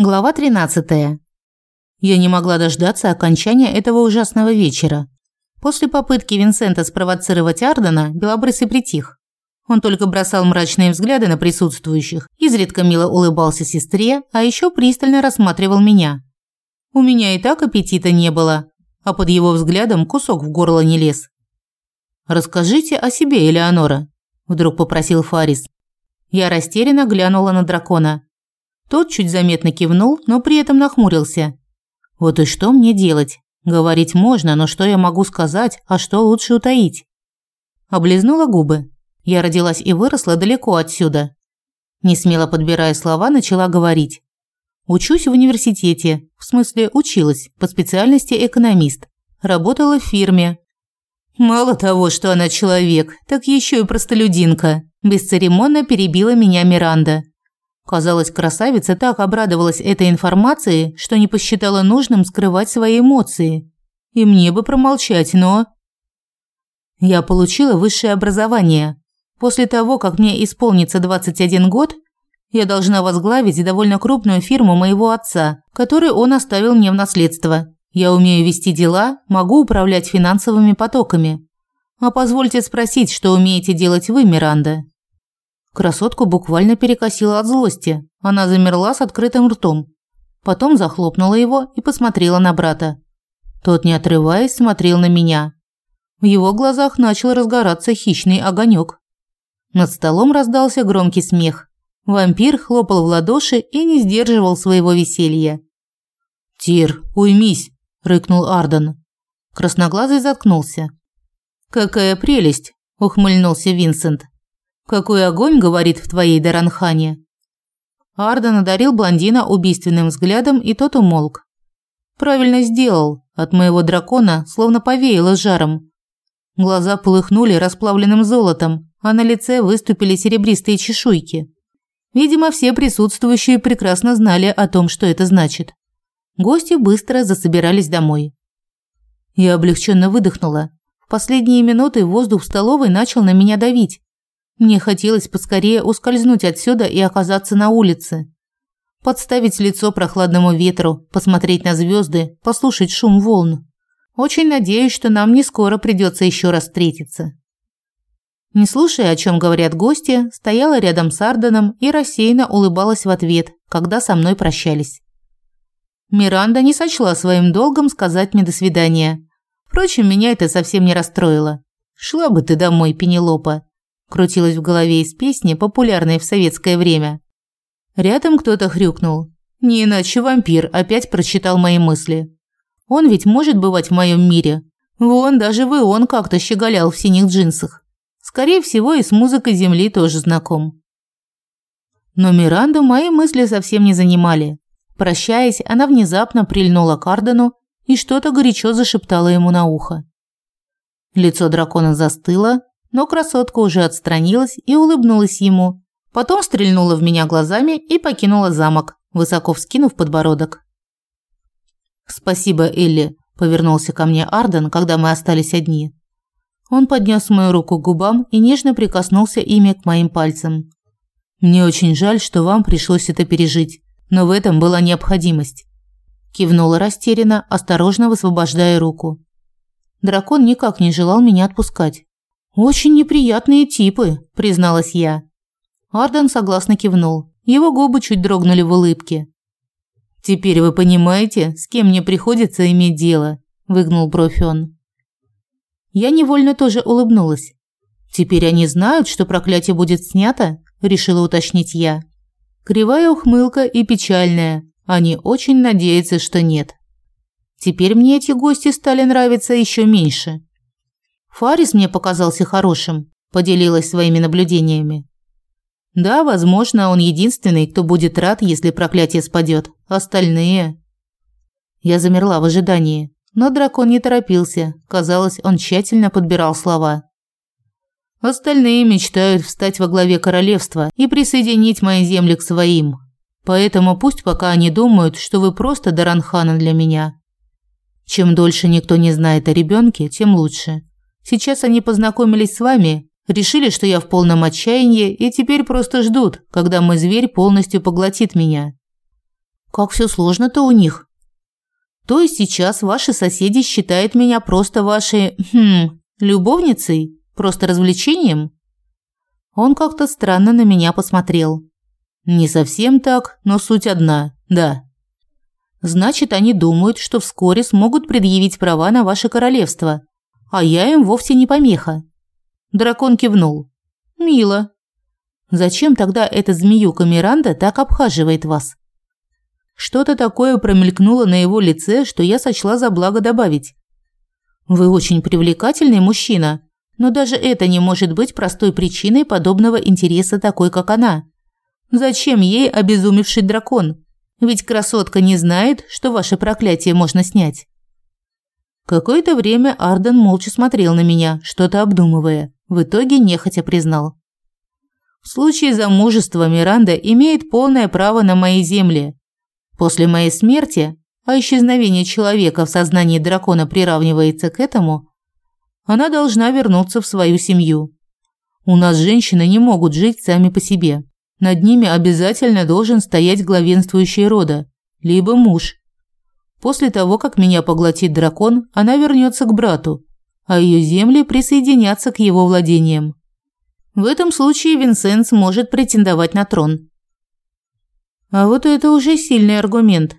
Глава 13. Я не могла дождаться окончания этого ужасного вечера. После попытки Винсента спровоцировать Ардена, Белобрысый притих. Он только бросал мрачные взгляды на присутствующих, изредка мило улыбался сестре, а еще пристально рассматривал меня. У меня и так аппетита не было, а под его взглядом кусок в горло не лез. «Расскажите о себе, Элеонора», – вдруг попросил Фарис. Я растерянно глянула на дракона – тот чуть заметно кивнул, но при этом нахмурился. Вот и что мне делать? Говорить можно, но что я могу сказать, а что лучше утаить? Облизнула губы. Я родилась и выросла далеко отсюда. Не смело подбирая слова, начала говорить. Учусь в университете, в смысле училась, по специальности экономист. Работала в фирме. Мало того, что она человек, так еще и простолюдинка. Бесцеремонно перебила меня Миранда. Казалось, красавица так обрадовалась этой информации, что не посчитала нужным скрывать свои эмоции. И мне бы промолчать, но... Я получила высшее образование. После того, как мне исполнится 21 год, я должна возглавить довольно крупную фирму моего отца, которую он оставил мне в наследство. Я умею вести дела, могу управлять финансовыми потоками. А позвольте спросить, что умеете делать вы, Миранда? Красотку буквально перекосила от злости. Она замерла с открытым ртом. Потом захлопнула его и посмотрела на брата. Тот, не отрываясь, смотрел на меня. В его глазах начал разгораться хищный огонек. Над столом раздался громкий смех. Вампир хлопал в ладоши и не сдерживал своего веселья. «Тир, уймись!» – рыкнул Арден. Красноглазый заткнулся. «Какая прелесть!» – ухмыльнулся Винсент. Какой огонь говорит в твоей Даранхане. Арда надарил блондина убийственным взглядом, и тот умолк. Правильно сделал. От моего дракона словно повеяло жаром. Глаза полыхнули расплавленным золотом, а на лице выступили серебристые чешуйки. Видимо, все присутствующие прекрасно знали о том, что это значит. Гости быстро засобирались домой. Я облегченно выдохнула. В последние минуты воздух в столовой начал на меня давить. Мне хотелось поскорее ускользнуть отсюда и оказаться на улице. Подставить лицо прохладному ветру, посмотреть на звезды, послушать шум волн. Очень надеюсь, что нам не скоро придется еще раз встретиться. Не слушая, о чем говорят гости, стояла рядом с Арденом и рассеянно улыбалась в ответ, когда со мной прощались. Миранда не сочла своим долгом сказать мне до свидания. Впрочем, меня это совсем не расстроило. Шла бы ты домой, Пенелопа крутилось в голове из песни, популярной в советское время. Рядом кто-то хрюкнул. Не иначе вампир опять прочитал мои мысли. Он ведь может бывать в моем мире. Вон даже вы он как-то щеголял в синих джинсах. Скорее всего, и с музыкой земли тоже знаком. Но Миранду мои мысли совсем не занимали. Прощаясь, она внезапно прильнула к Ардену и что-то горячо зашептала ему на ухо. Лицо дракона застыло, но красотка уже отстранилась и улыбнулась ему. Потом стрельнула в меня глазами и покинула замок, высоко вскинув подбородок. «Спасибо, Элли», – повернулся ко мне Арден, когда мы остались одни. Он поднес мою руку к губам и нежно прикоснулся ими к моим пальцам. «Мне очень жаль, что вам пришлось это пережить, но в этом была необходимость». Кивнула растерянно, осторожно высвобождая руку. Дракон никак не желал меня отпускать. «Очень неприятные типы», – призналась я. Арден согласно кивнул. Его губы чуть дрогнули в улыбке. «Теперь вы понимаете, с кем мне приходится иметь дело», – выгнул бровь он. Я невольно тоже улыбнулась. «Теперь они знают, что проклятие будет снято?» – решила уточнить я. Кривая ухмылка и печальная. Они очень надеются, что нет. Теперь мне эти гости стали нравиться еще меньше. Фарис мне показался хорошим, поделилась своими наблюдениями. Да, возможно, он единственный, кто будет рад, если проклятие спадет. Остальные... Я замерла в ожидании, но дракон не торопился. Казалось, он тщательно подбирал слова. Остальные мечтают встать во главе королевства и присоединить мои земли к своим. Поэтому пусть пока они думают, что вы просто Даранхана для меня. Чем дольше никто не знает о ребенке, тем лучше. Сейчас они познакомились с вами, решили, что я в полном отчаянии, и теперь просто ждут, когда мой зверь полностью поглотит меня. Как все сложно-то у них. То есть сейчас ваши соседи считают меня просто вашей, хм, любовницей, просто развлечением? Он как-то странно на меня посмотрел. Не совсем так, но суть одна. Да. Значит, они думают, что вскоре смогут предъявить права на ваше королевство, а я им вовсе не помеха. Дракон кивнул. Мило. Зачем тогда эта змеюка Миранда так обхаживает вас? Что-то такое промелькнуло на его лице, что я сочла за благо добавить. Вы очень привлекательный мужчина, но даже это не может быть простой причиной подобного интереса такой, как она. Зачем ей обезумевший дракон? Ведь красотка не знает, что ваше проклятие можно снять. Какое-то время Арден молча смотрел на меня, что-то обдумывая. В итоге нехотя признал. В случае замужества Миранда имеет полное право на мои земли. После моей смерти, а исчезновение человека в сознании дракона приравнивается к этому, она должна вернуться в свою семью. У нас женщины не могут жить сами по себе. Над ними обязательно должен стоять главенствующий рода, либо муж. После того, как меня поглотит дракон, она вернется к брату, а ее земли присоединятся к его владениям. В этом случае Винсент может претендовать на трон. А вот это уже сильный аргумент.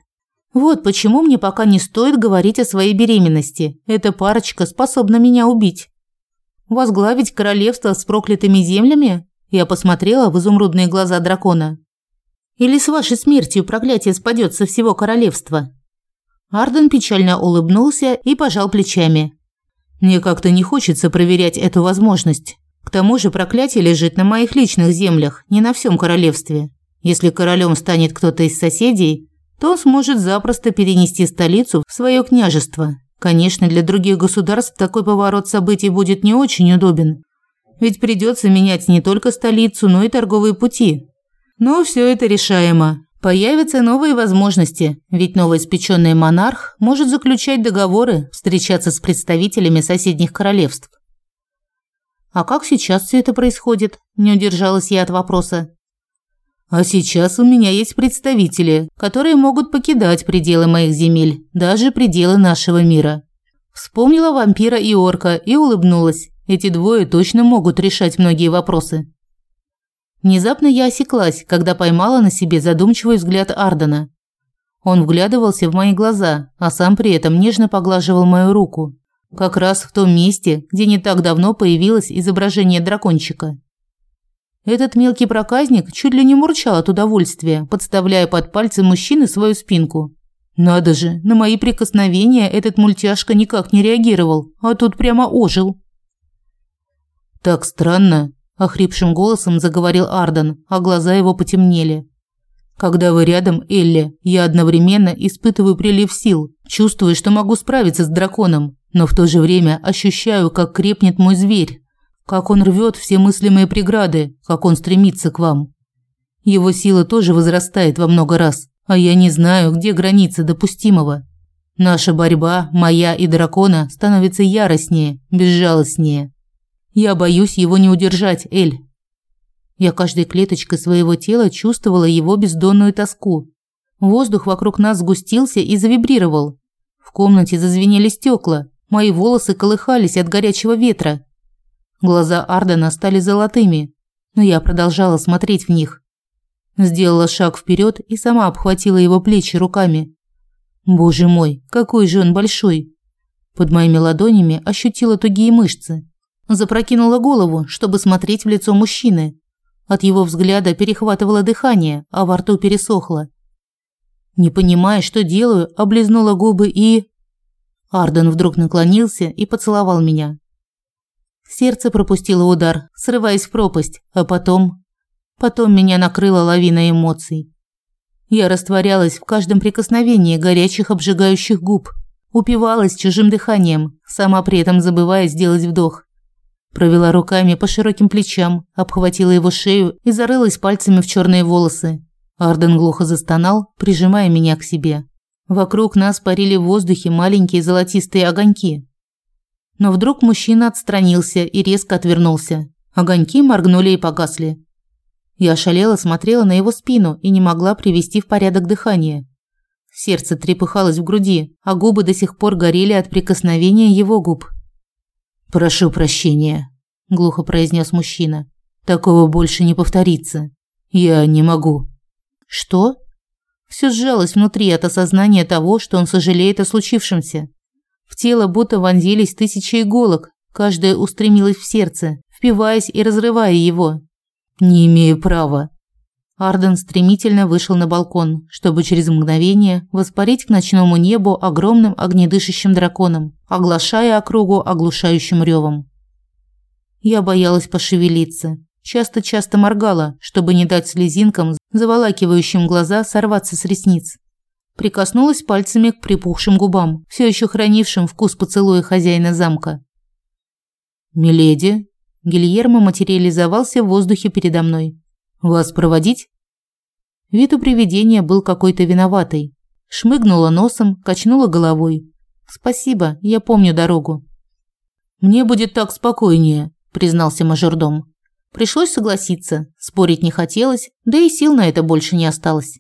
Вот почему мне пока не стоит говорить о своей беременности. Эта парочка способна меня убить. Возглавить королевство с проклятыми землями я посмотрела в изумрудные глаза дракона. Или с вашей смертью проклятие спадет со всего королевства? Арден печально улыбнулся и пожал плечами. Мне как-то не хочется проверять эту возможность. К тому же проклятие лежит на моих личных землях, не на всем королевстве. Если королем станет кто-то из соседей, то он сможет запросто перенести столицу в свое княжество. Конечно, для других государств такой поворот событий будет не очень удобен, ведь придется менять не только столицу, но и торговые пути. Но все это решаемо. Появятся новые возможности, ведь новоиспеченный монарх может заключать договоры, встречаться с представителями соседних королевств. А как сейчас все это происходит? Не удержалась я от вопроса. А сейчас у меня есть представители, которые могут покидать пределы моих земель, даже пределы нашего мира. Вспомнила вампира и орка и улыбнулась. Эти двое точно могут решать многие вопросы. Внезапно я осеклась, когда поймала на себе задумчивый взгляд Ардена. Он вглядывался в мои глаза, а сам при этом нежно поглаживал мою руку. Как раз в том месте, где не так давно появилось изображение дракончика. Этот мелкий проказник чуть ли не мурчал от удовольствия, подставляя под пальцы мужчины свою спинку. Надо же, на мои прикосновения этот мультяшка никак не реагировал, а тут прямо ожил. Так странно, охрипшим голосом заговорил Ардан, а глаза его потемнели. Когда вы рядом, Элли, я одновременно испытываю прилив сил, чувствую, что могу справиться с драконом, но в то же время ощущаю, как крепнет мой зверь, как он рвет все мыслимые преграды, как он стремится к вам. Его сила тоже возрастает во много раз, а я не знаю, где граница допустимого. Наша борьба, моя и дракона, становится яростнее, безжалостнее. Я боюсь его не удержать, Эль. Я каждой клеточкой своего тела чувствовала его бездонную тоску. Воздух вокруг нас сгустился и завибрировал. В комнате зазвенели стекла, мои волосы колыхались от горячего ветра. Глаза Ардена стали золотыми, но я продолжала смотреть в них. Сделала шаг вперед и сама обхватила его плечи руками. Боже мой, какой же он большой! Под моими ладонями ощутила тугие мышцы. Запрокинула голову, чтобы смотреть в лицо мужчины. От его взгляда перехватывало дыхание, а во рту пересохло. Не понимая, что делаю, облизнула губы и... Арден вдруг наклонился и поцеловал меня. Сердце пропустило удар, срываясь в пропасть, а потом... Потом меня накрыла лавина эмоций. Я растворялась в каждом прикосновении горячих обжигающих губ, упивалась чужим дыханием, сама при этом забывая сделать вдох. Провела руками по широким плечам, обхватила его шею и зарылась пальцами в черные волосы. Арден глухо застонал, прижимая меня к себе. Вокруг нас парили в воздухе маленькие золотистые огоньки. Но вдруг мужчина отстранился и резко отвернулся. Огоньки моргнули и погасли. Я ошалела смотрела на его спину и не могла привести в порядок дыхание. Сердце трепыхалось в груди, а губы до сих пор горели от прикосновения его губ. «Прошу прощения», – глухо произнес мужчина. «Такого больше не повторится. Я не могу». «Что?» Все сжалось внутри от осознания того, что он сожалеет о случившемся. В тело будто вонзились тысячи иголок, каждая устремилась в сердце, впиваясь и разрывая его. «Не имею права». Арден стремительно вышел на балкон, чтобы через мгновение воспарить к ночному небу огромным огнедышащим драконом, оглашая округу оглушающим ревом. Я боялась пошевелиться, часто-часто моргала, чтобы не дать слезинкам, заволакивающим глаза, сорваться с ресниц. Прикоснулась пальцами к припухшим губам, все еще хранившим вкус поцелуя хозяина замка. «Миледи», Гильермо материализовался в воздухе передо мной. «Вас проводить?» Вид у привидения был какой-то виноватый. Шмыгнула носом, качнула головой. «Спасибо, я помню дорогу». «Мне будет так спокойнее», – признался мажордом. Пришлось согласиться, спорить не хотелось, да и сил на это больше не осталось.